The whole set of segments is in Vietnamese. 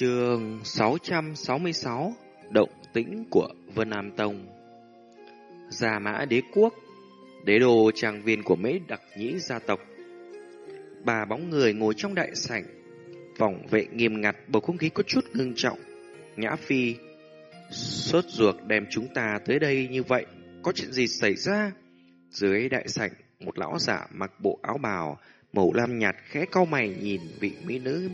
Trường 666 Động tĩnh của Vân Nam Tông. Già Mã Đế Quốc, Đế đô trang viên của mấy đặc nhĩ gia tộc. Bà bóng người ngồi trong đại sảnh, Vòng vệ nghiêm ngặt bầu không khí có chút ngưng trọng. Nhã Phi, Sốt ruột đem chúng ta tới đây như vậy, Có chuyện gì xảy ra? Dưới đại sảnh, Một lão giả mặc bộ áo bào Màu lam nhạt khẽ cau mày nhìn vị mỹ nữ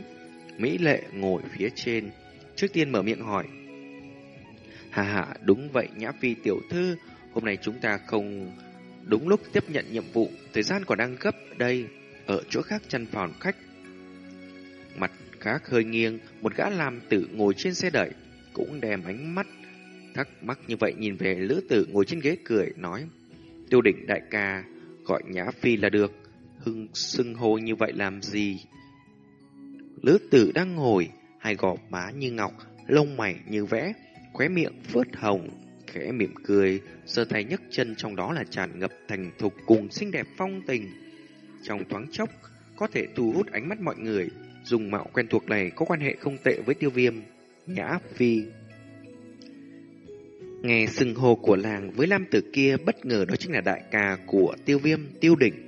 Mỹ lệ ngồi phía trên, trước tiên mở miệng hỏi. Hà hà, đúng vậy Nhã Phi tiểu thư, hôm nay chúng ta không đúng lúc tiếp nhận nhiệm vụ, thời gian còn đang gấp đây, ở chỗ khác chăn phòng khách. Mặt khác hơi nghiêng, một gã làm tử ngồi trên xe đẩy, cũng đem ánh mắt thắc mắc như vậy nhìn về lữ tử ngồi trên ghế cười, nói. Tiêu đỉnh đại ca, gọi Nhã Phi là được, hưng xưng hô như vậy làm gì? Lữ tử đang ngồi, hai gò má như ngọc, lông mày như vẽ, khóe miệng phớt hồng, khẽ mỉm cười, sơ tay nhấc chân trong đó là tràn ngập thành thục cùng xinh đẹp phong tình. Trong thoáng chốc, có thể thu hút ánh mắt mọi người, dùng mạo quen thuộc này có quan hệ không tệ với tiêu viêm, nhã phi. Nghe sừng hồ của làng với lam tử kia bất ngờ đó chính là đại ca của tiêu viêm, tiêu đỉnh.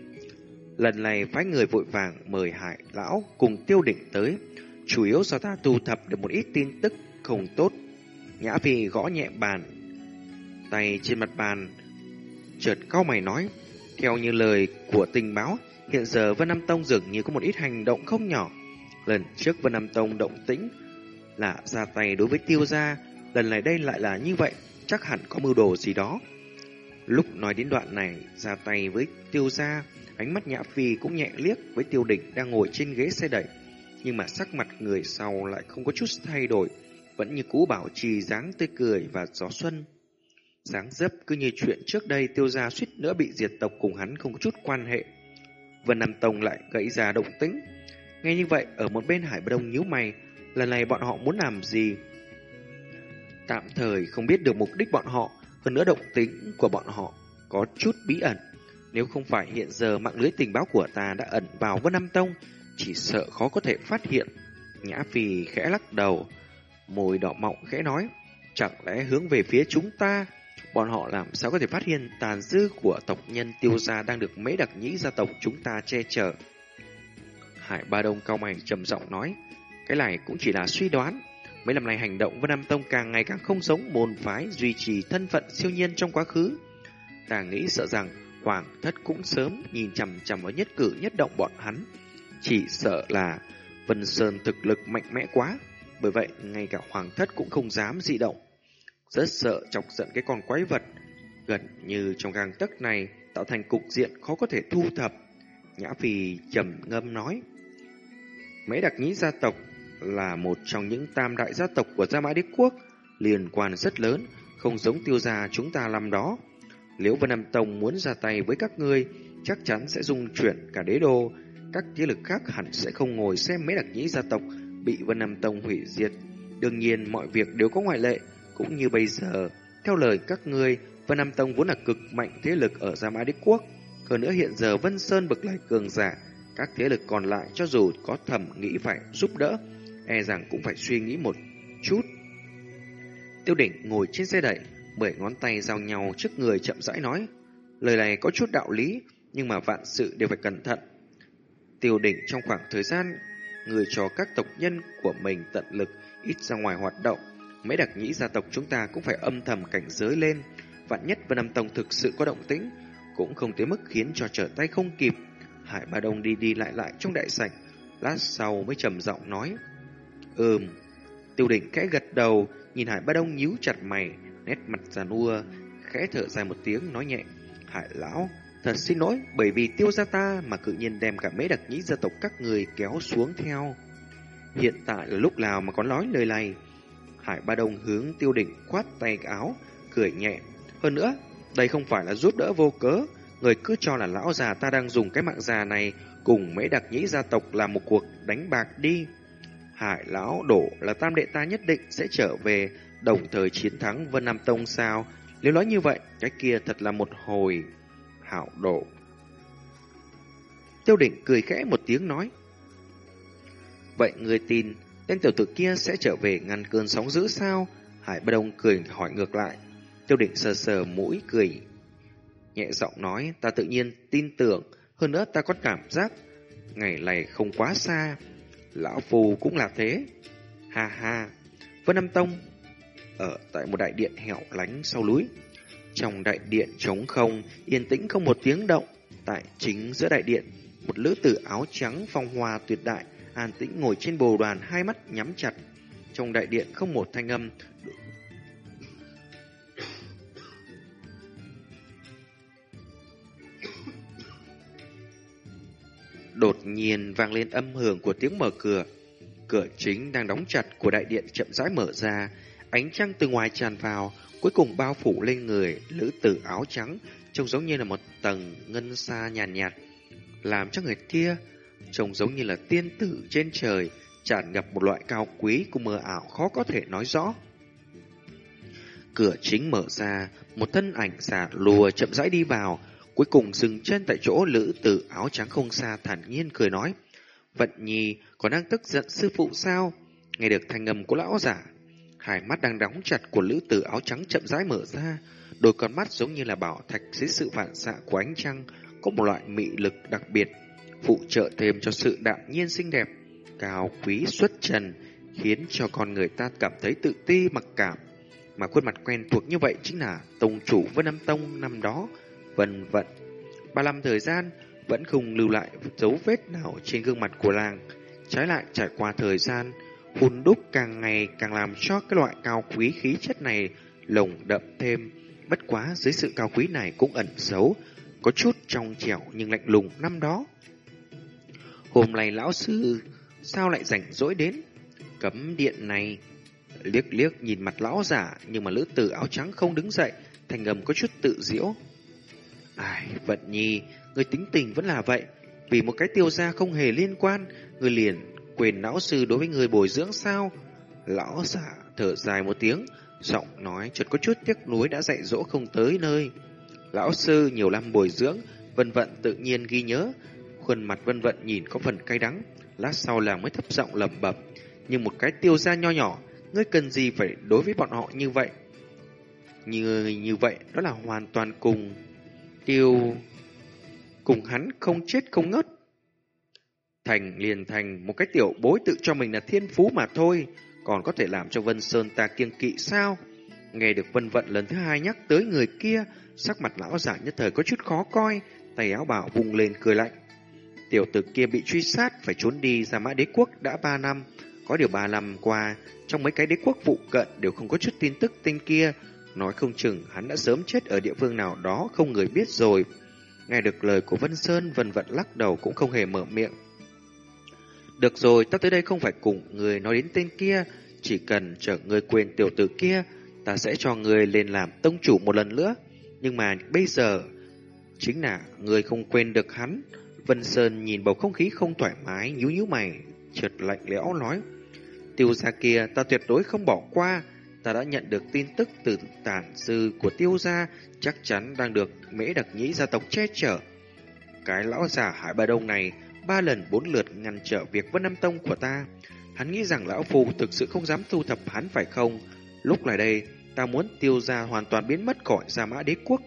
Lần này phái người vội vàng mời hải lão cùng tiêu đỉnh tới, chủ yếu do ta thu thập được một ít tin tức không tốt. Nhã Phi gõ nhẹ bàn, tay trên mặt bàn, chợt cao mày nói, theo như lời của tình báo, hiện giờ Vân Nam Tông dường như có một ít hành động không nhỏ. Lần trước Vân Nam Tông động tĩnh là ra tay đối với tiêu gia, lần này đây lại là như vậy, chắc hẳn có mưu đồ gì đó. Lúc nói đến đoạn này, ra tay với tiêu gia, Ánh mắt Nhã Phi cũng nhẹ liếc với tiêu địch đang ngồi trên ghế xe đẩy. Nhưng mà sắc mặt người sau lại không có chút thay đổi, vẫn như cũ bảo trì dáng tươi cười và gió xuân. dáng dấp cứ như chuyện trước đây tiêu gia suýt nữa bị diệt tộc cùng hắn không có chút quan hệ. Vân Nam Tông lại gãy ra động tĩnh. Nghe như vậy, ở một bên Hải Đông nhíu mày, lần này bọn họ muốn làm gì? Tạm thời không biết được mục đích bọn họ, hơn nữa động tĩnh của bọn họ có chút bí ẩn. Nếu không phải hiện giờ mạng lưới tình báo của ta đã ẩn vào Vân Nam Tông, chỉ sợ khó có thể phát hiện. Nhã Phi khẽ lắc đầu, môi đỏ mọng khẽ nói, chẳng lẽ hướng về phía chúng ta, bọn họ làm sao có thể phát hiện tàn dư của tộc nhân tiêu gia đang được mấy đặc nhĩ gia tộc chúng ta che chở. Hải Ba Đông cao mày trầm giọng nói, cái này cũng chỉ là suy đoán. Mấy năm nay hành động Vân Nam Tông càng ngày càng không giống môn phái duy trì thân phận siêu nhiên trong quá khứ. Ta nghĩ sợ rằng Hoàng thất cũng sớm nhìn chằm chằm vào nhất cử nhất động bọn hắn. Chỉ sợ là Vân Sơn thực lực mạnh mẽ quá, bởi vậy ngay cả Hoàng thất cũng không dám dị động. Rất sợ chọc giận cái con quái vật, gần như trong gang tấc này tạo thành cục diện khó có thể thu thập. Nhã Phi trầm ngâm nói, Mấy đặc nhĩ gia tộc là một trong những tam đại gia tộc của Gia Mã Đế Quốc, liên quan rất lớn, không giống tiêu gia chúng ta làm đó. Nếu Vân Nam Tông muốn ra tay với các ngươi, chắc chắn sẽ dung chuyển cả đế đô. Các thế lực khác hẳn sẽ không ngồi xem mấy đặc nhĩ gia tộc bị Vân Nam Tông hủy diệt. Đương nhiên mọi việc đều có ngoại lệ, cũng như bây giờ. Theo lời các ngươi, Vân Nam Tông vốn là cực mạnh thế lực ở Gia Mã Đế Quốc. Hơn nữa hiện giờ Vân Sơn bực lại cường giả, các thế lực còn lại cho dù có thầm nghĩ phải giúp đỡ, e rằng cũng phải suy nghĩ một chút. Tiêu đỉnh ngồi trên xe đẩy, mười ngón tay giao nhau trước người chậm rãi nói. Lời này có chút đạo lý, nhưng mà vạn sự đều phải cẩn thận. Tiêu đỉnh trong khoảng thời gian, người cho các tộc nhân của mình tận lực ít ra ngoài hoạt động. Mấy đặc nhĩ gia tộc chúng ta cũng phải âm thầm cảnh giới lên. Vạn nhất Vân Nam Tông thực sự có động tĩnh, cũng không tới mức khiến cho trở tay không kịp. Hải Ba Đông đi đi lại lại trong đại sảnh, lát sau mới trầm giọng nói. Ừm, tiêu đỉnh khẽ gật đầu, nhìn Hải Ba Đông nhíu chặt mày, nét mặt già nua, khẽ thở dài một tiếng nói nhẹ. Hải lão, thật xin lỗi bởi vì tiêu gia ta mà cự nhiên đem cả mấy đặc nhĩ gia tộc các người kéo xuống theo. Hiện tại là lúc nào mà có nói lời này. Hải Ba Đông hướng tiêu đỉnh khoát tay áo, cười nhẹ. Hơn nữa, đây không phải là giúp đỡ vô cớ. Người cứ cho là lão già ta đang dùng cái mạng già này cùng mấy đặc nhĩ gia tộc làm một cuộc đánh bạc đi. Hải lão đổ là tam đệ ta nhất định sẽ trở về đồng thời chiến thắng Vân Nam Tông sao? Nếu nói như vậy, cái kia thật là một hồi hảo độ. Tiêu đỉnh cười khẽ một tiếng nói. Vậy người tin tên tiểu tử kia sẽ trở về ngăn cơn sóng dữ sao? Hải Bất Đông cười hỏi ngược lại. Tiêu định sờ sờ mũi cười. Nhẹ giọng nói, ta tự nhiên tin tưởng, hơn nữa ta có cảm giác ngày này không quá xa. Lão Phù cũng là thế. Ha ha, Vân Nam Tông ở tại một đại điện hẻo lánh sau núi. Trong đại điện trống không, yên tĩnh không một tiếng động. Tại chính giữa đại điện, một lữ tử áo trắng phong hoa tuyệt đại, an tĩnh ngồi trên bồ đoàn hai mắt nhắm chặt. Trong đại điện không một thanh âm. Đột nhiên vang lên âm hưởng của tiếng mở cửa. Cửa chính đang đóng chặt của đại điện chậm rãi mở ra, ánh trăng từ ngoài tràn vào, cuối cùng bao phủ lên người lữ tử áo trắng, trông giống như là một tầng ngân xa nhàn nhạt, nhạt, làm cho người kia trông giống như là tiên tử trên trời, tràn ngập một loại cao quý cùng mơ ảo khó có thể nói rõ. Cửa chính mở ra, một thân ảnh giả lùa chậm rãi đi vào, cuối cùng dừng chân tại chỗ lữ tử áo trắng không xa thản nhiên cười nói. Vận nhi còn đang tức giận sư phụ sao? Nghe được thanh âm của lão giả, hai mắt đang đóng chặt của lữ tử áo trắng chậm rãi mở ra, đôi con mắt giống như là bảo thạch dưới sự phản xạ của ánh trăng, có một loại mị lực đặc biệt, phụ trợ thêm cho sự đạm nhiên xinh đẹp, cao quý xuất trần, khiến cho con người ta cảm thấy tự ti mặc cảm. Mà khuôn mặt quen thuộc như vậy chính là Tông chủ Vân Âm Tông năm đó, vân vận. Ba năm thời gian, vẫn không lưu lại dấu vết nào trên gương mặt của làng. Trái lại trải qua thời gian, hun đúc càng ngày càng làm cho cái loại cao quý khí chất này lồng đậm thêm. Bất quá dưới sự cao quý này cũng ẩn xấu, có chút trong trẻo nhưng lạnh lùng năm đó. Hôm nay lão sư sao lại rảnh rỗi đến? Cấm điện này liếc liếc nhìn mặt lão giả nhưng mà lữ tử áo trắng không đứng dậy, thành ngầm có chút tự diễu. Ai, vận nhi, người tính tình vẫn là vậy. Vì một cái tiêu gia không hề liên quan, người liền quyền lão sư đối với người bồi dưỡng sao? Lão giả thở dài một tiếng, giọng nói chợt có chút tiếc nuối đã dạy dỗ không tới nơi. Lão sư nhiều năm bồi dưỡng, vân vận tự nhiên ghi nhớ. Khuôn mặt vân vận nhìn có phần cay đắng, lát sau là mới thấp giọng lẩm bẩm. Nhưng một cái tiêu gia nho nhỏ, ngươi cần gì phải đối với bọn họ như vậy? Như như vậy đó là hoàn toàn cùng tiêu cùng hắn không chết không ngất. Thành liền thành một cái tiểu bối tự cho mình là thiên phú mà thôi, còn có thể làm cho Vân Sơn ta kiêng kỵ sao? Nghe được Vân Vận lần thứ hai nhắc tới người kia, sắc mặt lão giả nhất thời có chút khó coi, tay áo bảo vùng lên cười lạnh. Tiểu tử kia bị truy sát phải trốn đi ra mã đế quốc đã ba năm, có điều ba năm qua, trong mấy cái đế quốc phụ cận đều không có chút tin tức tên kia, nói không chừng hắn đã sớm chết ở địa phương nào đó không người biết rồi. Nghe được lời của Vân Sơn, Vân Vận lắc đầu cũng không hề mở miệng. Được rồi, ta tới đây không phải cùng người nói đến tên kia, chỉ cần chờ người quên tiểu tử kia, ta sẽ cho người lên làm tông chủ một lần nữa. Nhưng mà bây giờ, chính là người không quên được hắn. Vân Sơn nhìn bầu không khí không thoải mái, nhíu nhíu mày, chợt lạnh lẽo nói. Tiêu gia kia ta tuyệt đối không bỏ qua, ta đã nhận được tin tức từ tản sư của tiêu gia, chắc chắn đang được mễ đặc nhĩ gia tộc che chở. Cái lão già Hải Ba Đông này ba lần bốn lượt ngăn trở việc Vân Nam Tông của ta. Hắn nghĩ rằng lão phù thực sự không dám thu thập hắn phải không? Lúc này đây, ta muốn tiêu gia hoàn toàn biến mất khỏi Gia Mã Đế quốc.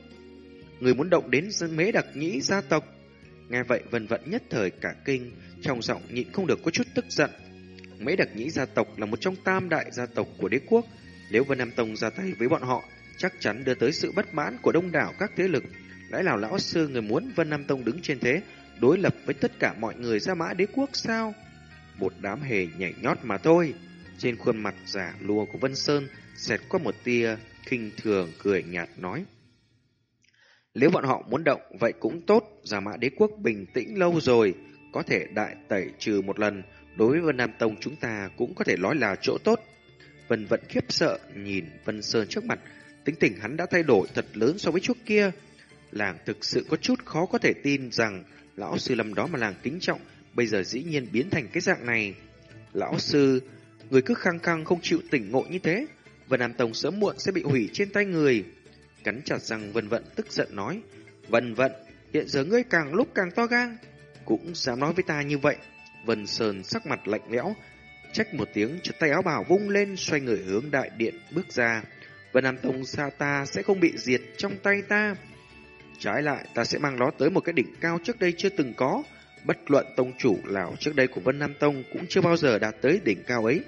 Người muốn động đến mế đặc nhĩ gia tộc. Nghe vậy vân vận nhất thời cả kinh, trong giọng nhịn không được có chút tức giận. Mễ đặc nhĩ gia tộc là một trong tam đại gia tộc của đế quốc. Nếu Vân Nam Tông ra tay với bọn họ, chắc chắn đưa tới sự bất mãn của đông đảo các thế lực. Lẽ nào lão sư người muốn Vân Nam Tông đứng trên thế, đối lập với tất cả mọi người ra mã đế quốc sao? Một đám hề nhảy nhót mà thôi. Trên khuôn mặt giả lùa của Vân Sơn xẹt qua một tia khinh thường cười nhạt nói. Nếu bọn họ muốn động, vậy cũng tốt, giả mã đế quốc bình tĩnh lâu rồi, có thể đại tẩy trừ một lần, đối với Vân Nam Tông chúng ta cũng có thể nói là chỗ tốt. Vân vẫn khiếp sợ nhìn Vân Sơn trước mặt, tính tình hắn đã thay đổi thật lớn so với trước kia. Làng thực sự có chút khó có thể tin rằng lão sư lâm đó mà làng kính trọng, bây giờ dĩ nhiên biến thành cái dạng này. Lão sư, người cứ khăng khăng không chịu tỉnh ngộ như thế, Vân Nam Tông sớm muộn sẽ bị hủy trên tay người. Cắn chặt răng Vân Vận tức giận nói, Vân Vận, hiện giờ ngươi càng lúc càng to gan, cũng dám nói với ta như vậy. Vân Sơn sắc mặt lạnh lẽo, trách một tiếng, chợt tay áo bảo vung lên, xoay người hướng đại điện bước ra. Vân Nam Tông sao ta sẽ không bị diệt trong tay ta? Trái lại, ta sẽ mang nó tới một cái đỉnh cao trước đây chưa từng có. Bất luận tông chủ nào trước đây của Vân Nam Tông cũng chưa bao giờ đạt tới đỉnh cao ấy.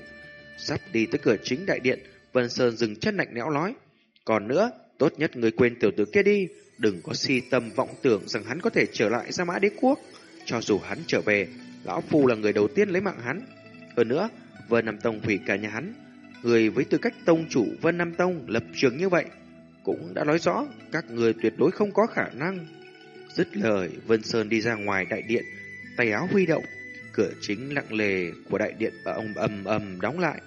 Sắp đi tới cửa chính đại điện, Vân Sơn dừng chân lạnh lẽo nói. Còn nữa, tốt nhất người quên tiểu tử kia đi, đừng có si tâm vọng tưởng rằng hắn có thể trở lại ra mã đế quốc. Cho dù hắn trở về, lão phu là người đầu tiên lấy mạng hắn. Hơn nữa, Vân Nam Tông hủy cả nhà hắn. Người với tư cách tông chủ Vân Nam Tông lập trường như vậy, cũng đã nói rõ các người tuyệt đối không có khả năng. Dứt lời, Vân Sơn đi ra ngoài đại điện, tay áo huy động, cửa chính lặng lề của đại điện và ông ầm ầm đóng lại.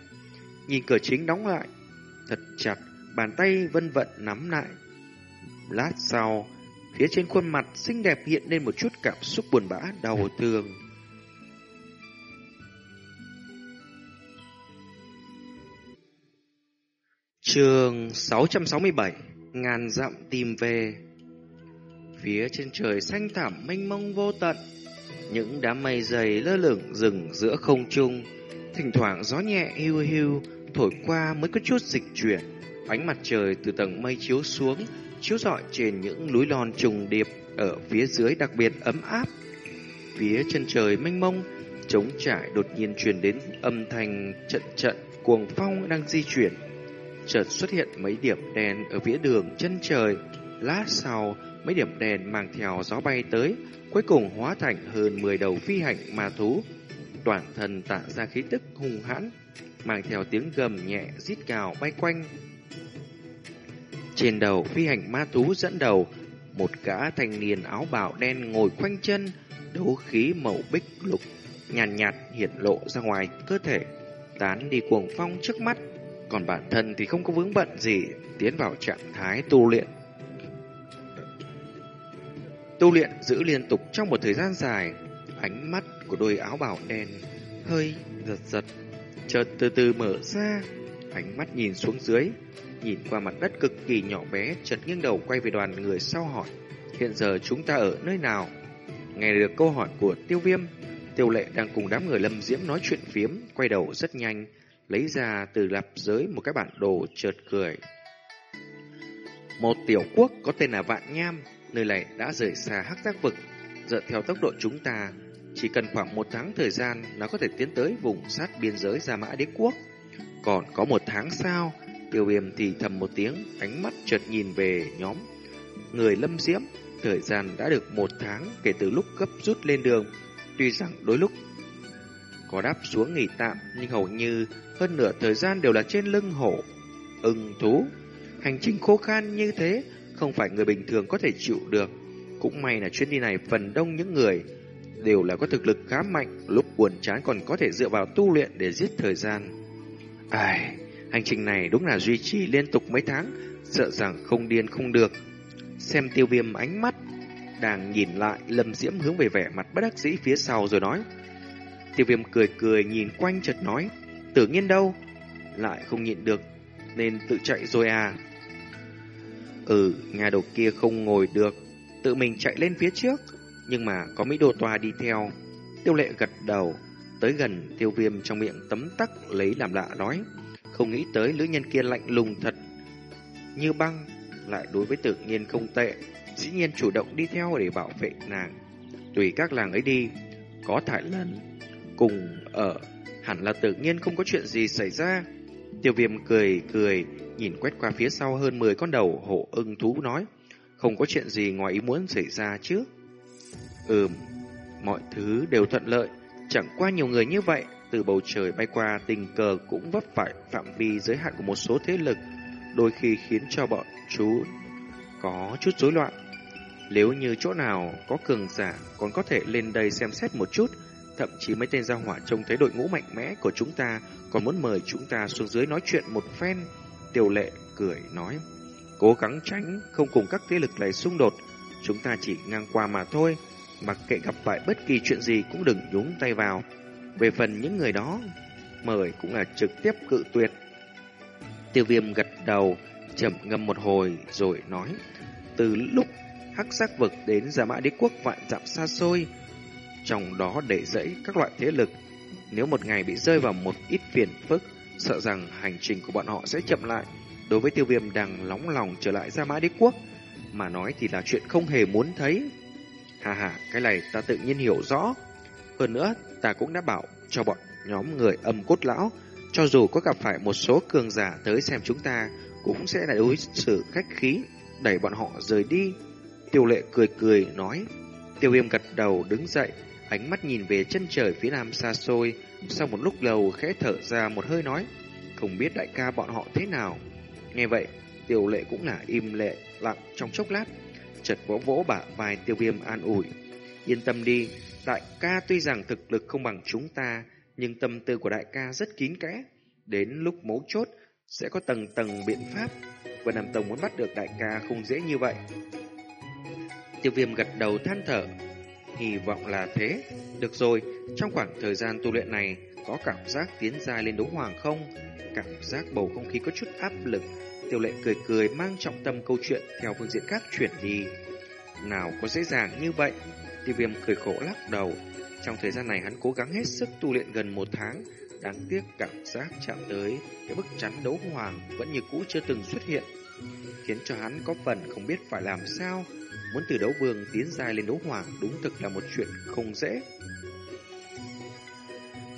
Nhìn cửa chính đóng lại, thật chặt, bàn tay vân vận nắm lại. Lát sau, phía trên khuôn mặt xinh đẹp hiện lên một chút cảm xúc buồn bã, đau thương. Trường 667 Ngàn dặm tìm về. Phía trên trời xanh thẳm mênh mông vô tận, Những đám mây dày lơ lửng rừng giữa không trung. Thỉnh thoảng gió nhẹ hưu hưu Thổi qua mới có chút dịch chuyển. Ánh mặt trời từ tầng mây chiếu xuống, Chiếu rọi trên những núi lòn trùng điệp Ở phía dưới đặc biệt ấm áp. Phía chân trời mênh mông, Trống trải đột nhiên truyền đến âm thanh trận trận cuồng phong đang di chuyển chợt xuất hiện mấy điểm đèn ở phía đường chân trời. Lát sau, mấy điểm đèn mang theo gió bay tới, cuối cùng hóa thành hơn 10 đầu phi hành ma thú. Toàn thân tạ ra khí tức hung hãn, mang theo tiếng gầm nhẹ rít cào bay quanh. Trên đầu phi hành ma thú dẫn đầu, một gã thanh niên áo bào đen ngồi khoanh chân, đấu khí màu bích lục, nhàn nhạt, nhạt hiện lộ ra ngoài cơ thể, tán đi cuồng phong trước mắt còn bản thân thì không có vướng bận gì tiến vào trạng thái tu luyện. Tu luyện giữ liên tục trong một thời gian dài, ánh mắt của đôi áo bào đen hơi giật giật, chợt từ từ mở ra, ánh mắt nhìn xuống dưới, nhìn qua mặt đất cực kỳ nhỏ bé, chợt nghiêng đầu quay về đoàn người sau hỏi, hiện giờ chúng ta ở nơi nào? Nghe được câu hỏi của tiêu viêm, tiêu lệ đang cùng đám người lâm diễm nói chuyện phiếm, quay đầu rất nhanh, lấy ra từ lạp giới một cái bản đồ chợt cười. Một tiểu quốc có tên là Vạn Nham, nơi này đã rời xa hắc giác vực, dựa theo tốc độ chúng ta, chỉ cần khoảng một tháng thời gian nó có thể tiến tới vùng sát biên giới Gia Mã Đế Quốc. Còn có một tháng sau, tiêu viêm thì thầm một tiếng, ánh mắt chợt nhìn về nhóm. Người lâm diễm, thời gian đã được một tháng kể từ lúc gấp rút lên đường, tuy rằng đôi lúc có đáp xuống nghỉ tạm nhưng hầu như hơn nửa thời gian đều là trên lưng hổ, ưng thú. Hành trình khô khan như thế không phải người bình thường có thể chịu được. Cũng may là chuyến đi này phần đông những người đều là có thực lực khá mạnh, lúc buồn chán còn có thể dựa vào tu luyện để giết thời gian. Ai, hành trình này đúng là duy trì liên tục mấy tháng, sợ rằng không điên không được. Xem tiêu viêm ánh mắt, đang nhìn lại lâm diễm hướng về vẻ mặt bất đắc dĩ phía sau rồi nói. Tiêu viêm cười cười nhìn quanh chợt nói, Tử nhiên đâu? Lại không nhịn được, nên tự chạy rồi à? Ừ, nhà đầu kia không ngồi được, tự mình chạy lên phía trước, nhưng mà có Mỹ Đô tòa đi theo. Tiêu lệ gật đầu, tới gần tiêu viêm trong miệng tấm tắc lấy làm lạ nói, không nghĩ tới nữ nhân kia lạnh lùng thật, như băng, lại đối với tự nhiên không tệ, dĩ nhiên chủ động đi theo để bảo vệ nàng. Tùy các làng ấy đi, có thải lần cùng ở hẳn là tự nhiên không có chuyện gì xảy ra. Tiêu viêm cười cười, nhìn quét qua phía sau hơn 10 con đầu hổ ưng thú nói, không có chuyện gì ngoài ý muốn xảy ra chứ. Ừm, mọi thứ đều thuận lợi, chẳng qua nhiều người như vậy, từ bầu trời bay qua tình cờ cũng vấp phải phạm vi giới hạn của một số thế lực, đôi khi khiến cho bọn chú có chút rối loạn. Nếu như chỗ nào có cường giả còn có thể lên đây xem xét một chút, Thậm chí mấy tên gia hỏa trông thấy đội ngũ mạnh mẽ của chúng ta còn muốn mời chúng ta xuống dưới nói chuyện một phen. Tiểu lệ cười nói, cố gắng tránh không cùng các thế lực này xung đột, chúng ta chỉ ngang qua mà thôi. Mặc kệ gặp phải bất kỳ chuyện gì cũng đừng nhúng tay vào. Về phần những người đó, mời cũng là trực tiếp cự tuyệt. Tiêu viêm gật đầu, chậm ngâm một hồi rồi nói, từ lúc hắc sắc vực đến giả mã đế quốc vạn dặm xa xôi, trong đó để dẫy các loại thế lực. Nếu một ngày bị rơi vào một ít phiền phức, sợ rằng hành trình của bọn họ sẽ chậm lại. Đối với tiêu viêm đang nóng lòng trở lại ra mã đế quốc, mà nói thì là chuyện không hề muốn thấy. Hà hà, cái này ta tự nhiên hiểu rõ. Hơn nữa, ta cũng đã bảo cho bọn nhóm người âm cốt lão, cho dù có gặp phải một số cường giả tới xem chúng ta, cũng sẽ là đối xử khách khí, đẩy bọn họ rời đi. Tiêu lệ cười cười nói, tiêu viêm gật đầu đứng dậy, ánh mắt nhìn về chân trời phía nam xa xôi, sau một lúc lâu khẽ thở ra một hơi nói, không biết đại ca bọn họ thế nào. Nghe vậy, tiêu lệ cũng là im lệ, lặng trong chốc lát, chợt vỗ vỗ bả vai tiêu viêm an ủi. Yên tâm đi, đại ca tuy rằng thực lực không bằng chúng ta, nhưng tâm tư của đại ca rất kín kẽ. Đến lúc mấu chốt, sẽ có tầng tầng biện pháp. và Nam Tông muốn bắt được đại ca không dễ như vậy. Tiêu viêm gật đầu than thở. Hy vọng là thế. Được rồi, trong khoảng thời gian tu luyện này, có cảm giác tiến dài lên đấu hoàng không? Cảm giác bầu không khí có chút áp lực. Tiêu lệ cười cười mang trọng tâm câu chuyện theo phương diện khác chuyển đi. Nào có dễ dàng như vậy? Tiêu viêm cười khổ lắc đầu. Trong thời gian này hắn cố gắng hết sức tu luyện gần một tháng. Đáng tiếc cảm giác chạm tới cái bức chắn đấu hoàng vẫn như cũ chưa từng xuất hiện. Khiến cho hắn có phần không biết phải làm sao. Muốn từ đấu vương tiến dài lên đấu hoàng đúng thực là một chuyện không dễ.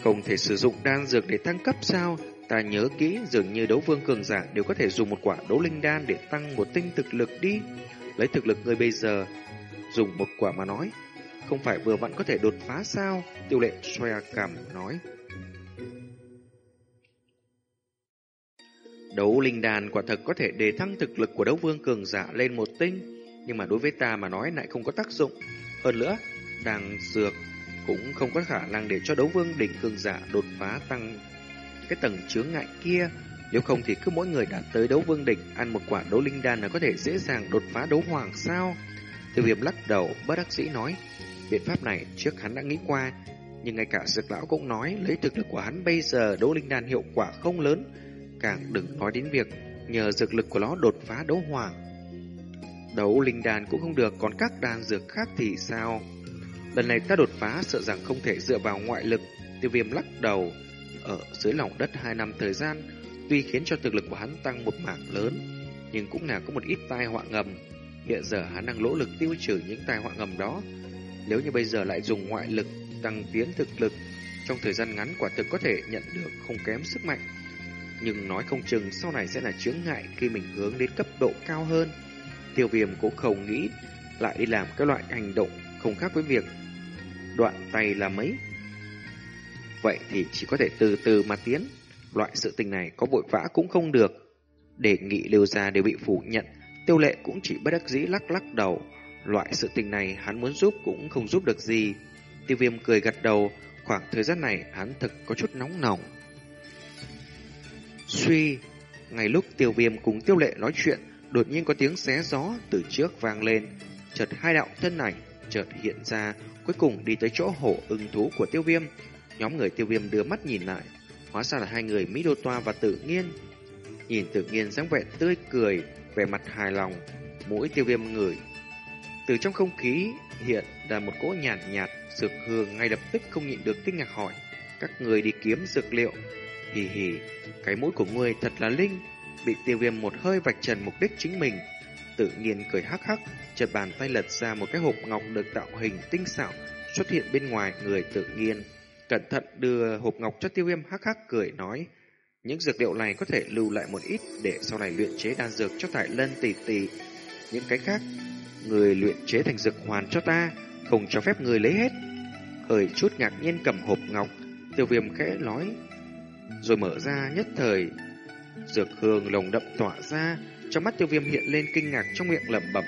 Không thể sử dụng đan dược để tăng cấp sao? Ta nhớ kỹ dường như đấu vương cường giả đều có thể dùng một quả đấu linh đan để tăng một tinh thực lực đi. Lấy thực lực người bây giờ, dùng một quả mà nói, không phải vừa vặn có thể đột phá sao? Tiêu lệ xoe cằm nói. Đấu linh đàn quả thật có thể đề thăng thực lực của đấu vương cường giả lên một tinh, nhưng mà đối với ta mà nói lại không có tác dụng. Hơn nữa, đàng dược cũng không có khả năng để cho đấu vương đỉnh cường giả đột phá tăng cái tầng chướng ngại kia. Nếu không thì cứ mỗi người đạt tới đấu vương đỉnh ăn một quả đấu linh đan là có thể dễ dàng đột phá đấu hoàng sao? Tiêu viêm lắc đầu, bất đắc dĩ nói. Biện pháp này trước hắn đã nghĩ qua, nhưng ngay cả dược lão cũng nói lấy thực lực của hắn bây giờ đấu linh đan hiệu quả không lớn, càng đừng nói đến việc nhờ dược lực của nó đột phá đấu hoàng. Đấu linh đan cũng không được, còn các đan dược khác thì sao? Lần này ta đột phá sợ rằng không thể dựa vào ngoại lực, tiêu viêm lắc đầu. Ở dưới lòng đất hai năm thời gian, tuy khiến cho thực lực của hắn tăng một mảng lớn, nhưng cũng là có một ít tai họa ngầm. Hiện giờ hắn đang lỗ lực tiêu trừ những tai họa ngầm đó. Nếu như bây giờ lại dùng ngoại lực tăng tiến thực lực, trong thời gian ngắn quả thực có thể nhận được không kém sức mạnh. Nhưng nói không chừng sau này sẽ là chướng ngại khi mình hướng đến cấp độ cao hơn. Tiêu viêm cũng không nghĩ lại đi làm các loại hành động không khác với việc đoạn tay là mấy. Vậy thì chỉ có thể từ từ mà tiến. Loại sự tình này có vội vã cũng không được. Đề nghị lưu ra đều bị phủ nhận. Tiêu lệ cũng chỉ bất đắc dĩ lắc lắc đầu. Loại sự tình này hắn muốn giúp cũng không giúp được gì. Tiêu viêm cười gật đầu. Khoảng thời gian này hắn thực có chút nóng nỏng. Suy, ngày lúc tiêu viêm cùng tiêu lệ nói chuyện, đột nhiên có tiếng xé gió từ trước vang lên. Chợt hai đạo thân ảnh chợt hiện ra, cuối cùng đi tới chỗ hổ ưng thú của tiêu viêm. Nhóm người tiêu viêm đưa mắt nhìn lại, hóa ra là hai người Mỹ Đô Toa và Tự Nghiên. Nhìn Tự Nghiên dáng vẻ tươi cười, vẻ mặt hài lòng, mũi tiêu viêm ngửi. Từ trong không khí hiện là một cỗ nhàn nhạt, nhạt, dược hương ngay lập tức không nhịn được kinh ngạc hỏi. Các người đi kiếm dược liệu. Hì hì, cái mũi của ngươi thật là linh. Bị tiêu viêm một hơi vạch trần mục đích chính mình. Tự nhiên cười hắc hắc, chợt bàn tay lật ra một cái hộp ngọc được tạo hình tinh xảo xuất hiện bên ngoài người tự nhiên. Cẩn thận đưa hộp ngọc cho tiêu viêm hắc hắc cười nói. Những dược liệu này có thể lưu lại một ít để sau này luyện chế đan dược cho tại Lân tỷ tỷ. Những cái khác, người luyện chế thành dược hoàn cho ta, không cho phép người lấy hết. Hơi chút ngạc nhiên cầm hộp ngọc, tiêu viêm khẽ nói. Rồi mở ra nhất thời, dược hương lồng đậm tỏa ra, trong mắt tiêu viêm hiện lên kinh ngạc trong miệng lẩm bẩm.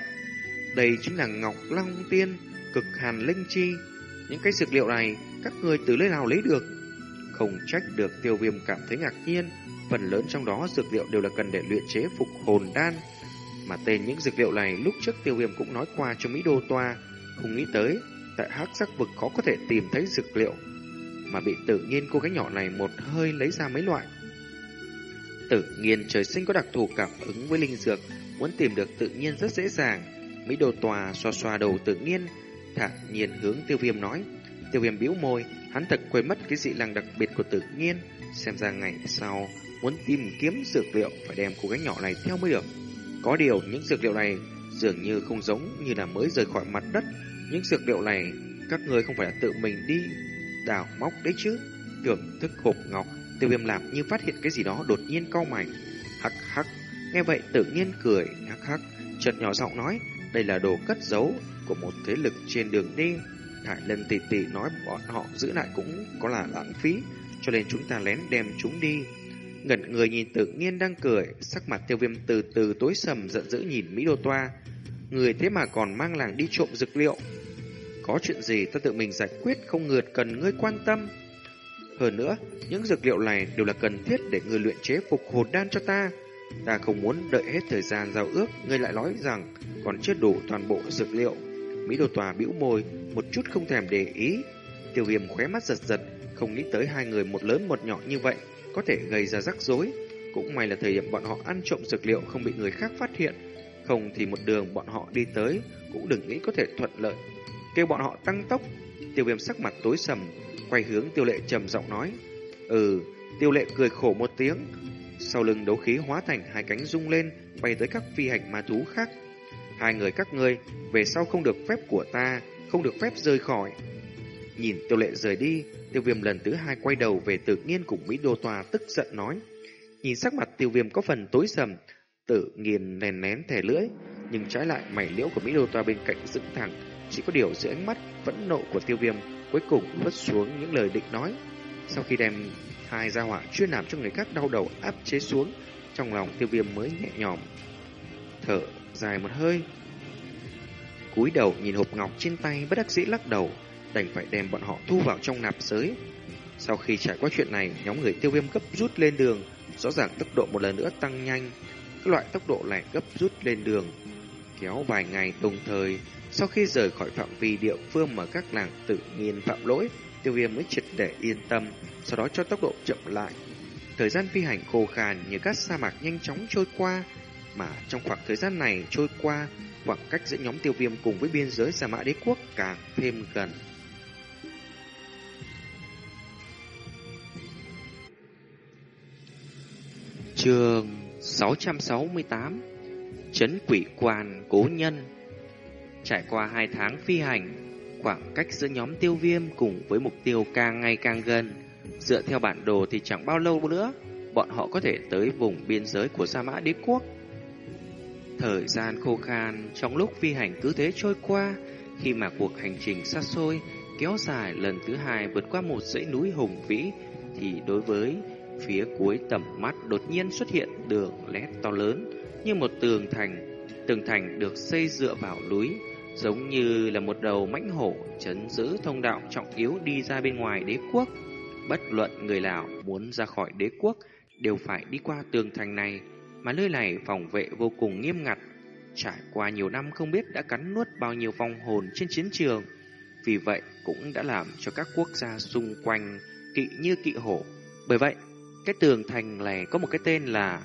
Đây chính là Ngọc Long Tiên, cực hàn linh chi. Những cái dược liệu này, các người từ nơi nào lấy được? Không trách được tiêu viêm cảm thấy ngạc nhiên, phần lớn trong đó dược liệu đều là cần để luyện chế phục hồn đan. Mà tên những dược liệu này lúc trước tiêu viêm cũng nói qua cho Mỹ Đô Toa, không nghĩ tới, tại hắc sắc vực khó có thể tìm thấy dược liệu, mà bị tự nhiên cô gái nhỏ này một hơi lấy ra mấy loại. Tự nhiên trời sinh có đặc thù cảm ứng với linh dược, muốn tìm được tự nhiên rất dễ dàng. Mỹ đồ Tòa xoa xoa đầu tự nhiên, thản nhiên hướng tiêu viêm nói. Tiêu viêm bĩu môi, Hắn thật quên mất cái dị năng đặc biệt của tự nhiên, xem ra ngày sau muốn tìm kiếm dược liệu phải đem cô gái nhỏ này theo mới được. Có điều những dược liệu này dường như không giống như là mới rời khỏi mặt đất. Những dược liệu này các người không phải là tự mình đi đào móc đấy chứ. Thưởng thức hộp ngọc, tiêu viêm làm như phát hiện cái gì đó đột nhiên cau mày. Hắc hắc, nghe vậy tự nhiên cười, hắc hắc, chợt nhỏ giọng nói, đây là đồ cất giấu của một thế lực trên đường đi. Thải Lân tỷ tỷ nói bọn họ giữ lại cũng có là lãng phí, cho nên chúng ta lén đem chúng đi. Ngẩn người nhìn tự nhiên đang cười, sắc mặt tiêu viêm từ từ tối sầm giận dữ nhìn Mỹ Đô Toa. Người thế mà còn mang làng đi trộm dược liệu. Có chuyện gì ta tự mình giải quyết không ngượt cần ngươi quan tâm. Hơn nữa, những dược liệu này đều là cần thiết để ngươi luyện chế phục hồn đan cho ta. Ta không muốn đợi hết thời gian giao ước, ngươi lại nói rằng còn chưa đủ toàn bộ dược liệu. Mỹ Đồ Tòa bĩu môi, một chút không thèm để ý. Tiêu viêm khóe mắt giật giật, không nghĩ tới hai người một lớn một nhỏ như vậy, có thể gây ra rắc rối. Cũng may là thời điểm bọn họ ăn trộm dược liệu không bị người khác phát hiện. Không thì một đường bọn họ đi tới, cũng đừng nghĩ có thể thuận lợi. Kêu bọn họ tăng tốc, tiêu viêm sắc mặt tối sầm, quay hướng tiêu lệ trầm giọng nói. Ừ, tiêu lệ cười khổ một tiếng. Sau lưng đấu khí hóa thành hai cánh rung lên, bay tới các phi hành ma thú khác. Hai người các ngươi, về sau không được phép của ta, không được phép rời khỏi. Nhìn tiêu lệ rời đi, tiêu viêm lần thứ hai quay đầu về tự nhiên cùng Mỹ Đô Tòa tức giận nói. Nhìn sắc mặt tiêu viêm có phần tối sầm, tự nghiền nén nén thẻ lưỡi, nhưng trái lại mảy liễu của Mỹ Đô Tòa bên cạnh dựng thẳng, chỉ có điều giữa ánh mắt vẫn nộ của tiêu viêm cuối cùng vứt xuống những lời định nói. Sau khi đem hai gia hỏa chuyên làm cho người khác đau đầu áp chế xuống, trong lòng tiêu viêm mới nhẹ nhõm. Thở dài một hơi, cúi đầu nhìn hộp ngọc trên tay bất đắc dĩ lắc đầu, đành phải đem bọn họ thu vào trong nạp giới. Sau khi trải qua chuyện này, nhóm người tiêu viêm gấp rút lên đường, rõ ràng tốc độ một lần nữa tăng nhanh. Các loại tốc độ lại gấp rút lên đường, kéo vài ngày đồng thời. Sau khi rời khỏi phạm vi địa phương mà các làng tự nhiên phạm lỗi, tiêu viêm mới triệt để yên tâm, sau đó cho tốc độ chậm lại. Thời gian phi hành khô khan như các sa mạc nhanh chóng trôi qua, mà trong khoảng thời gian này trôi qua, khoảng cách giữa nhóm tiêu viêm cùng với biên giới Sa Mã Đế Quốc càng thêm gần. Trường 668 Chấn quỷ quan cố nhân Trải qua hai tháng phi hành, Khoảng cách giữa nhóm tiêu viêm cùng với mục tiêu càng ngày càng gần. Dựa theo bản đồ thì chẳng bao lâu nữa, Bọn họ có thể tới vùng biên giới của Sa Mã Đế Quốc. Thời gian khô khan trong lúc phi hành cứ thế trôi qua, Khi mà cuộc hành trình xa xôi kéo dài lần thứ hai vượt qua một dãy núi hùng vĩ, Thì đối với phía cuối tầm mắt đột nhiên xuất hiện đường lét to lớn Như một tường thành Tường thành được xây dựa vào núi. Giống như là một đầu mãnh hổ chấn giữ thông đạo trọng yếu đi ra bên ngoài đế quốc Bất luận người nào muốn ra khỏi đế quốc đều phải đi qua tường thành này mà nơi này phòng vệ vô cùng nghiêm ngặt. Trải qua nhiều năm không biết đã cắn nuốt bao nhiêu vong hồn trên chiến trường, vì vậy cũng đã làm cho các quốc gia xung quanh kỵ như kỵ hổ. Bởi vậy, cái tường thành này có một cái tên là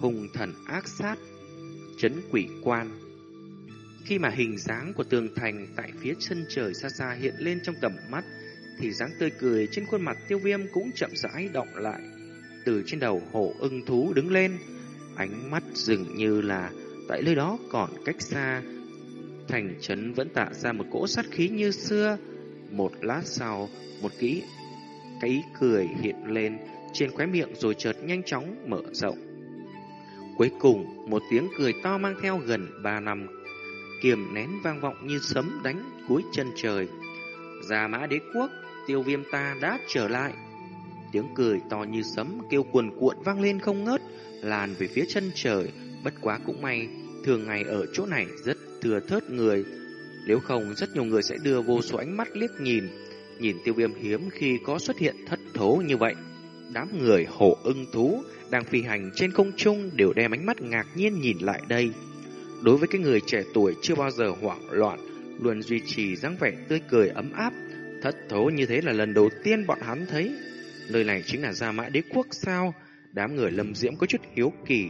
Hùng Thần Ác Sát, Chấn Quỷ Quan. Khi mà hình dáng của tường thành tại phía chân trời xa xa hiện lên trong tầm mắt, thì dáng tươi cười trên khuôn mặt tiêu viêm cũng chậm rãi động lại. Từ trên đầu hổ ưng thú đứng lên, ánh mắt dường như là tại nơi đó còn cách xa. Thành trấn vẫn tạo ra một cỗ sát khí như xưa. Một lát sau, một kỹ cái cười hiện lên trên khóe miệng rồi chợt nhanh chóng mở rộng. Cuối cùng, một tiếng cười to mang theo gần ba năm, kiềm nén vang vọng như sấm đánh cuối chân trời. Già mã đế quốc, tiêu viêm ta đã trở lại. Tiếng cười to như sấm kêu cuồn cuộn vang lên không ngớt, làn về phía chân trời. Bất quá cũng may, thường ngày ở chỗ này rất thừa thớt người. Nếu không, rất nhiều người sẽ đưa vô số ánh mắt liếc nhìn. Nhìn tiêu viêm hiếm khi có xuất hiện thất thố như vậy. Đám người hổ ưng thú đang phi hành trên không trung đều đem ánh mắt ngạc nhiên nhìn lại đây. Đối với cái người trẻ tuổi chưa bao giờ hoảng loạn, luôn duy trì dáng vẻ tươi cười ấm áp, thất thố như thế là lần đầu tiên bọn hắn thấy. Nơi này chính là Gia Mã Đế Quốc sao? Đám người lâm diễm có chút hiếu kỳ,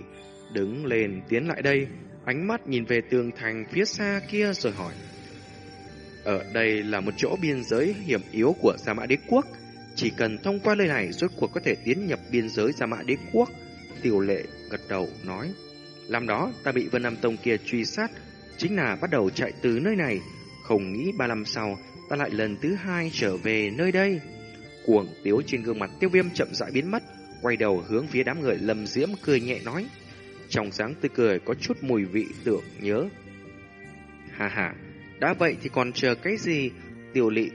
đứng lên tiến lại đây, ánh mắt nhìn về tường thành phía xa kia rồi hỏi. Ở đây là một chỗ biên giới hiểm yếu của Gia Mã Đế Quốc. Chỉ cần thông qua nơi này rốt cuộc có thể tiến nhập biên giới Gia Mã Đế Quốc. Tiểu lệ gật đầu nói. Làm đó ta bị Vân Nam Tông kia truy sát. Chính là bắt đầu chạy từ nơi này. Không nghĩ ba năm sau ta lại lần thứ hai trở về nơi đây. Cuồng tiếu trên gương mặt tiêu viêm chậm rãi biến mất. Quay đầu hướng phía đám người lầm diễm cười nhẹ nói. Trong dáng tươi cười có chút mùi vị tưởng nhớ. Hà hà, đã vậy thì còn chờ cái gì? Tiểu lị,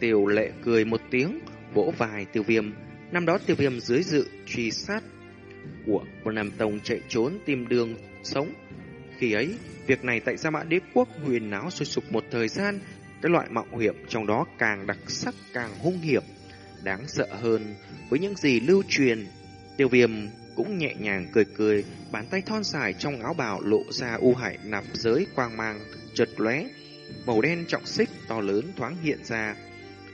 tiểu lệ cười một tiếng, vỗ vai tiêu viêm. Năm đó tiêu viêm dưới dự truy sát của quân Nam Tông chạy trốn tìm đường sống. Khi ấy, việc này tại Gia Mã Đế Quốc huyền náo sôi sục một thời gian, cái loại mạo hiểm trong đó càng đặc sắc càng hung hiểm, đáng sợ hơn với những gì lưu truyền. Tiêu viêm cũng nhẹ nhàng cười cười, bàn tay thon dài trong áo bào lộ ra u hải nạp giới quang mang, chợt lóe, màu đen trọng xích to lớn thoáng hiện ra.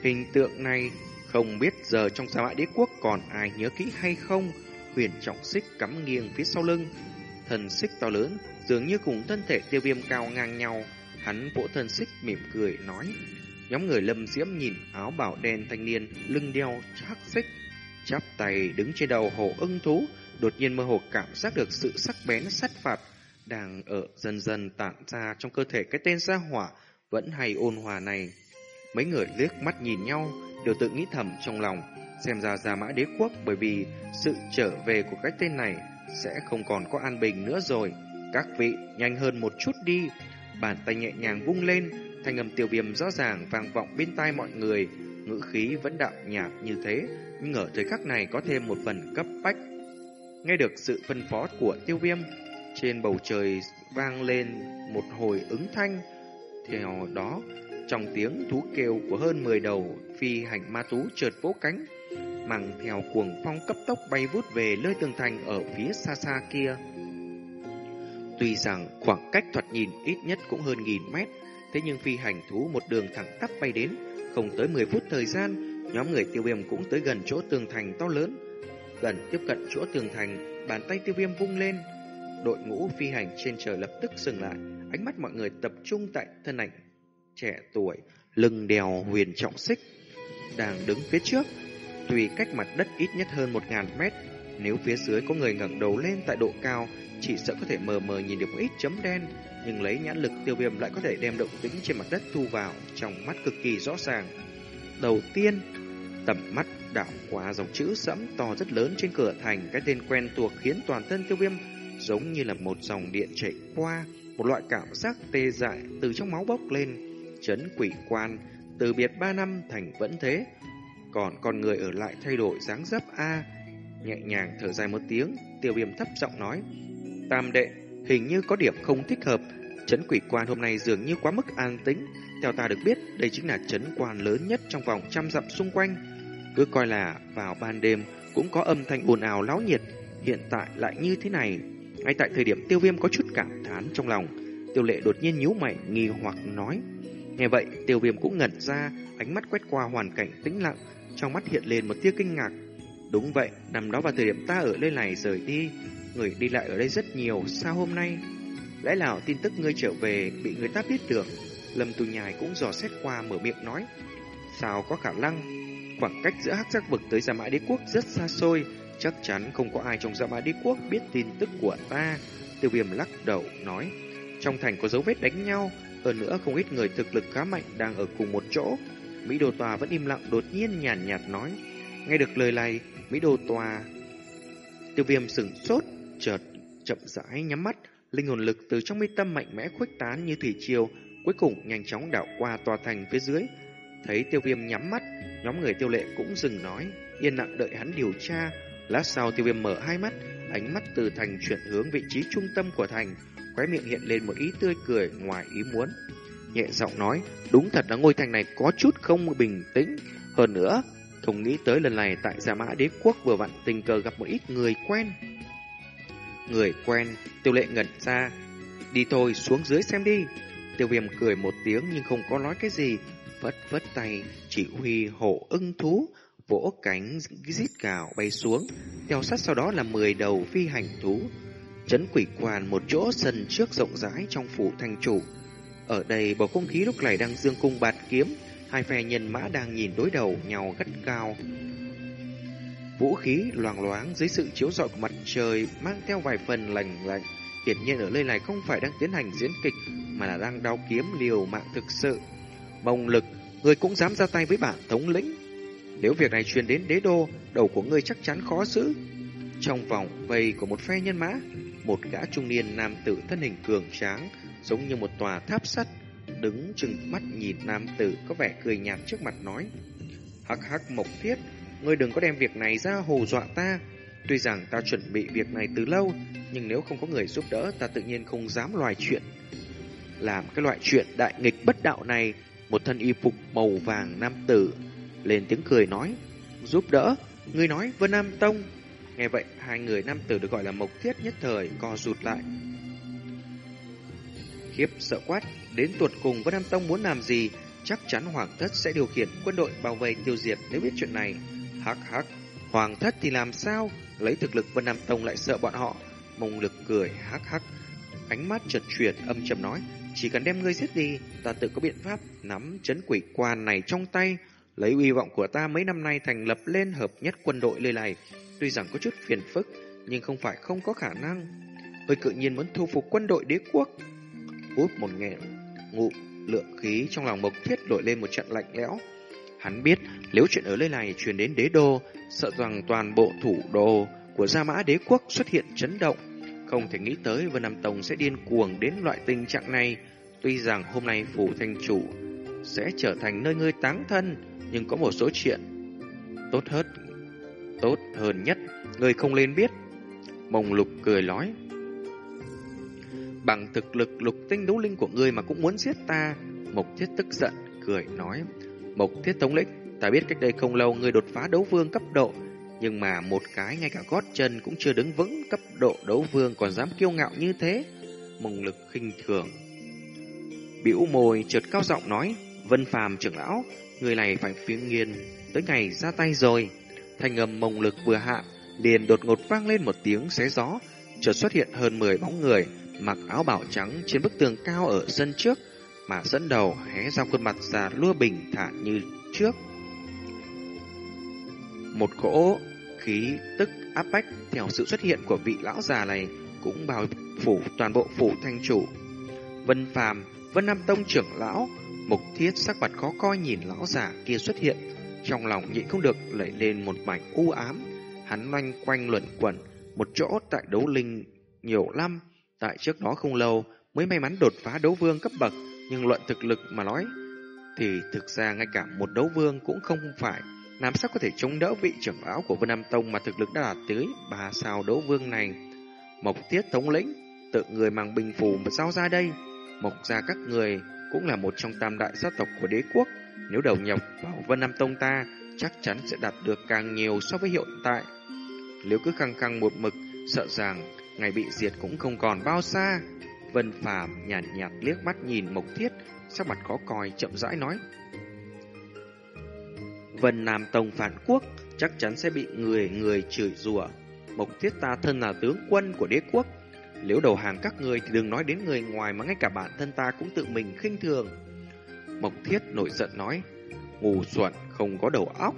Hình tượng này không biết giờ trong Sa Mã Đế quốc còn ai nhớ kỹ hay không. Huyền trọng xích cắm nghiêng phía sau lưng, thần xích to lớn dường như cùng thân thể tiêu viêm cao ngang nhau. Hắn vỗ thân xích mỉm cười nói. Nhóm người lâm diễm nhìn áo bảo đen thanh niên lưng đeo hắc xích, chắp tay đứng trên đầu hồ ưng thú, đột nhiên mơ hồ cảm giác được sự sắc bén sát phạt đang ở dần dần tản ra trong cơ thể cái tên gia hỏa vẫn hay ôn hòa này. Mấy người liếc mắt nhìn nhau, đều tự nghĩ thầm trong lòng, xem ra Gia Mã Đế Quốc bởi vì sự trở về của cái tên này sẽ không còn có an bình nữa rồi. Các vị, nhanh hơn một chút đi. Bàn tay nhẹ nhàng vung lên, thanh âm tiêu viêm rõ ràng vang vọng bên tai mọi người, ngữ khí vẫn đạm nhạt như thế, nhưng ở thời khắc này có thêm một phần cấp bách. Nghe được sự phân phó của tiêu viêm, trên bầu trời vang lên một hồi ứng thanh. Theo đó, trong tiếng thú kêu của hơn 10 đầu phi hành ma tú chợt vỗ cánh, mang theo cuồng phong cấp tốc bay vút về nơi tường thành ở phía xa xa kia. Tuy rằng khoảng cách thoạt nhìn ít nhất cũng hơn nghìn mét, thế nhưng phi hành thú một đường thẳng tắp bay đến, không tới 10 phút thời gian, nhóm người tiêu viêm cũng tới gần chỗ tường thành to lớn. Gần tiếp cận chỗ tường thành, bàn tay tiêu viêm vung lên, đội ngũ phi hành trên trời lập tức dừng lại, ánh mắt mọi người tập trung tại thân ảnh trẻ tuổi, lưng đèo huyền trọng xích, đang đứng phía trước. Tuy cách mặt đất ít nhất hơn một ngàn mét, nếu phía dưới có người ngẩng đầu lên tại độ cao, chỉ sợ có thể mờ mờ nhìn được một ít chấm đen, nhưng lấy nhãn lực tiêu viêm lại có thể đem động tĩnh trên mặt đất thu vào trong mắt cực kỳ rõ ràng. Đầu tiên, tầm mắt đảo qua dòng chữ sẫm to rất lớn trên cửa thành, cái tên quen thuộc khiến toàn thân tiêu viêm giống như là một dòng điện chạy qua, một loại cảm giác tê dại từ trong máu bốc lên, chấn quỷ quan, từ biệt ba năm thành vẫn thế. Còn con người ở lại thay đổi dáng dấp A, nhẹ nhàng thở dài một tiếng, tiêu viêm thấp giọng nói, Tam đệ, hình như có điểm không thích hợp, chấn quỷ quan hôm nay dường như quá mức an tĩnh, theo ta được biết, đây chính là chấn quan lớn nhất trong vòng trăm dặm xung quanh. Cứ coi là vào ban đêm cũng có âm thanh ồn ào láo nhiệt, hiện tại lại như thế này, ngay tại thời điểm tiêu viêm có chút cảm thán trong lòng, tiêu lệ đột nhiên nhíu mày nghi hoặc nói. Nghe vậy, tiêu viêm cũng ngẩn ra, ánh mắt quét qua hoàn cảnh tĩnh lặng, trong mắt hiện lên một tia kinh ngạc. Đúng vậy, năm đó vào thời điểm ta ở nơi này rời đi, người đi lại ở đây rất nhiều, sao hôm nay? Lẽ nào tin tức ngươi trở về bị người ta biết được? Lâm Tu Nhài cũng dò xét qua mở miệng nói. Sao có khả năng? Khoảng cách giữa hắc giác vực tới Gia Mã Đế Quốc rất xa xôi, Chắc chắn không có ai trong Gia Mã Đế Quốc biết tin tức của ta. Tiêu viêm lắc đầu nói. Trong thành có dấu vết đánh nhau, hơn nữa không ít người thực lực khá mạnh đang ở cùng một chỗ. Mỹ Đồ Tòa vẫn im lặng đột nhiên nhàn nhạt, nhạt nói. Nghe được lời này, Mỹ Đồ Tòa... Tiêu viêm sửng sốt, chợt chậm rãi nhắm mắt, linh hồn lực từ trong mi tâm mạnh mẽ khuếch tán như thủy triều, cuối cùng nhanh chóng đảo qua tòa thành phía dưới. Thấy tiêu viêm nhắm mắt, nhóm người tiêu lệ cũng dừng nói, yên lặng đợi hắn điều tra, Lát sau tiêu viêm mở hai mắt, ánh mắt từ thành chuyển hướng vị trí trung tâm của thành, khóe miệng hiện lên một ý tươi cười ngoài ý muốn. Nhẹ giọng nói, đúng thật là ngôi thành này có chút không bình tĩnh. Hơn nữa, không nghĩ tới lần này tại Gia Mã Đế Quốc vừa vặn tình cờ gặp một ít người quen. Người quen, tiêu lệ ngẩn ra, đi thôi xuống dưới xem đi. Tiêu viêm cười một tiếng nhưng không có nói cái gì, vất vất tay, chỉ huy hộ ưng thú, vỗ cánh rít gào bay xuống, theo sát sau đó là 10 đầu phi hành thú. Chấn quỷ quan một chỗ sân trước rộng rãi trong phủ thành chủ. Ở đây bầu không khí lúc này đang dương cung bạt kiếm, hai phe nhân mã đang nhìn đối đầu nhau gắt cao. Vũ khí loàng loáng dưới sự chiếu rọi của mặt trời mang theo vài phần lành lạnh. Hiển nhiên ở nơi này không phải đang tiến hành diễn kịch mà là đang đao kiếm liều mạng thực sự. Mông lực, người cũng dám ra tay với bản thống lĩnh. Nếu việc này truyền đến đế đô, đầu của ngươi chắc chắn khó xử Trong vòng vây của một phe nhân mã, một gã trung niên nam tử thân hình cường tráng, giống như một tòa tháp sắt, đứng chừng mắt nhìn nam tử có vẻ cười nhạt trước mặt nói. Hắc hắc mộc thiết, ngươi đừng có đem việc này ra hồ dọa ta. Tuy rằng ta chuẩn bị việc này từ lâu, nhưng nếu không có người giúp đỡ, ta tự nhiên không dám loài chuyện. Làm cái loại chuyện đại nghịch bất đạo này, một thân y phục màu vàng nam tử, lên tiếng cười nói, giúp đỡ, ngươi nói Vân Nam Tông. Nghe vậy, hai người nam tử được gọi là mộc thiết nhất thời co rụt lại. Khiếp sợ quát, đến tuột cùng Vân Nam Tông muốn làm gì, chắc chắn Hoàng Thất sẽ điều khiển quân đội bảo vệ tiêu diệt nếu biết chuyện này. Hắc hắc, Hoàng Thất thì làm sao? Lấy thực lực Vân Nam Tông lại sợ bọn họ. Mông lực cười hắc hắc, ánh mắt chợt chuyển âm trầm nói, chỉ cần đem ngươi giết đi, ta tự có biện pháp nắm chấn quỷ quan này trong tay, lấy uy vọng của ta mấy năm nay thành lập lên hợp nhất quân đội nơi này, tuy rằng có chút phiền phức, nhưng không phải không có khả năng. Hơi cự nhiên muốn thu phục quân đội đế quốc. Hút một nghẹn, ngụ, lượng khí trong lòng mộc thiết đổi lên một trận lạnh lẽo. Hắn biết nếu chuyện ở nơi này truyền đến đế đô, sợ rằng toàn bộ thủ đô của Gia Mã đế quốc xuất hiện chấn động. Không thể nghĩ tới Vân Nam Tông sẽ điên cuồng đến loại tình trạng này. Tuy rằng hôm nay phủ thanh chủ sẽ trở thành nơi ngươi táng thân, nhưng có một số chuyện tốt hơn. Tốt hơn nhất, ngươi không nên biết. Mông lục cười nói. Bằng thực lực lục tinh đấu linh của ngươi mà cũng muốn giết ta. Mộc thiết tức giận, cười nói. Mộc thiết thống lĩnh, ta biết cách đây không lâu ngươi đột phá đấu vương cấp độ, nhưng mà một cái ngay cả gót chân cũng chưa đứng vững cấp độ đấu vương còn dám kiêu ngạo như thế. Mông lực khinh thường. Biểu môi chợt cao giọng nói, Vân Phàm trưởng lão, người này phải phiến nghiền, tới ngày ra tay rồi. thành âm mông lực vừa hạ, liền đột ngột vang lên một tiếng xé gió, chợt xuất hiện hơn 10 bóng người, mặc áo bảo trắng trên bức tường cao ở sân trước, mà dẫn đầu hé ra khuôn mặt già lua bình thản như trước. Một cỗ khí tức áp bách theo sự xuất hiện của vị lão già này cũng bao phủ toàn bộ phủ thanh chủ. Vân Phàm, Vân Nam Tông trưởng lão, Mục Thiết sắc mặt khó coi nhìn lão già kia xuất hiện, trong lòng nhịn không được lẩy lên một mảnh u ám. Hắn loanh quanh luẩn quẩn một chỗ tại đấu linh nhiều năm, tại trước đó không lâu mới may mắn đột phá đấu vương cấp bậc, nhưng luận thực lực mà nói thì thực ra ngay cả một đấu vương cũng không phải làm sao có thể chống đỡ vị trưởng lão của Vân Nam Tông mà thực lực đã đạt tới ba sao đấu vương này. Mộc Tiết thống lĩnh, tự người mang bình phù mà giao ra đây. Mộc gia các người cũng là một trong tam đại gia tộc của đế quốc. Nếu đầu nhập vào Vân Nam Tông ta, chắc chắn sẽ đạt được càng nhiều so với hiện tại. Nếu cứ khăng khăng một mực, sợ rằng ngày bị diệt cũng không còn bao xa. Vân Phàm nhàn nhạt, nhạt liếc mắt nhìn Mộc Thiết, sắc mặt khó coi chậm rãi nói. Vân Nam Tông phản quốc chắc chắn sẽ bị người người chửi rủa. Mộc thiết ta thân là tướng quân của đế quốc. Nếu đầu hàng các người thì đừng nói đến người ngoài mà ngay cả bản thân ta cũng tự mình khinh thường. Mộc thiết nổi giận nói, ngu xuẩn không có đầu óc.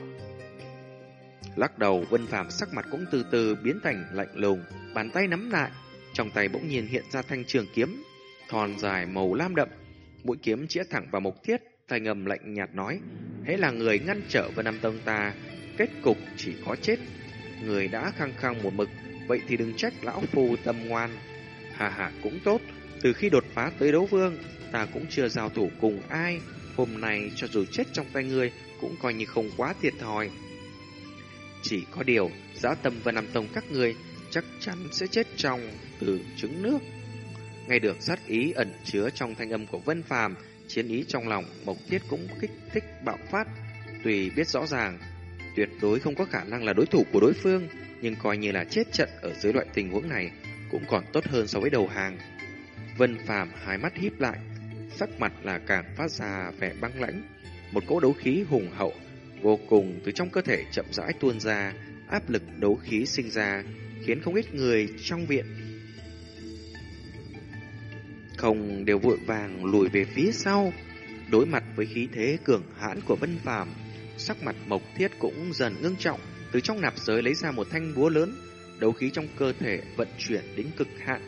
Lắc đầu Vân Phạm sắc mặt cũng từ từ biến thành lạnh lùng, bàn tay nắm lại, trong tay bỗng nhiên hiện ra thanh trường kiếm, thon dài màu lam đậm, mũi kiếm chĩa thẳng vào Mộc Thiết, tay ngầm lạnh nhạt nói, hãy là người ngăn trở Vân Nam Tông ta, kết cục chỉ có chết. Người đã khăng khăng một mực, vậy thì đừng trách lão phu tâm ngoan. Hà hà cũng tốt, từ khi đột phá tới đấu vương, ta cũng chưa giao thủ cùng ai. Hôm nay cho dù chết trong tay ngươi cũng coi như không quá thiệt thòi. Chỉ có điều, giáo tâm và nằm Tông các người chắc chắn sẽ chết trong từ trứng nước. Nghe được sát ý ẩn chứa trong thanh âm của Vân Phàm, chiến ý trong lòng Mộc Thiết cũng kích thích bạo phát. Tùy biết rõ ràng, tuyệt đối không có khả năng là đối thủ của đối phương, nhưng coi như là chết trận ở dưới loại tình huống này cũng còn tốt hơn so với đầu hàng. Vân Phàm hai mắt híp lại, sắc mặt là càng phát ra vẻ băng lãnh, một cỗ đấu khí hùng hậu vô cùng từ trong cơ thể chậm rãi tuôn ra, áp lực đấu khí sinh ra, khiến không ít người trong viện không đều vội vàng lùi về phía sau. Đối mặt với khí thế cường hãn của Vân Phàm, sắc mặt Mộc Thiết cũng dần ngưng trọng, từ trong nạp giới lấy ra một thanh búa lớn, đấu khí trong cơ thể vận chuyển đến cực hạn.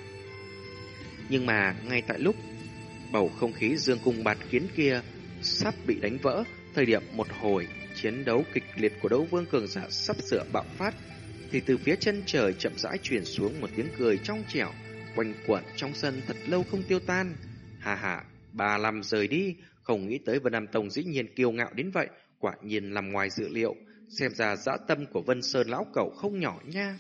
Nhưng mà ngay tại lúc bầu không khí dương cung bạt kiến kia sắp bị đánh vỡ, thời điểm một hồi chiến đấu kịch liệt của đấu vương cường giả sắp sửa bạo phát, thì từ phía chân trời chậm rãi truyền xuống một tiếng cười trong trẻo, quanh quẩn trong sân thật lâu không tiêu tan. Hà hà, bà làm rời đi, không nghĩ tới Vân Nam Tông dĩ nhiên kiêu ngạo đến vậy, quả nhiên làm ngoài dự liệu, xem ra dã tâm của Vân Sơn lão cẩu không nhỏ nha.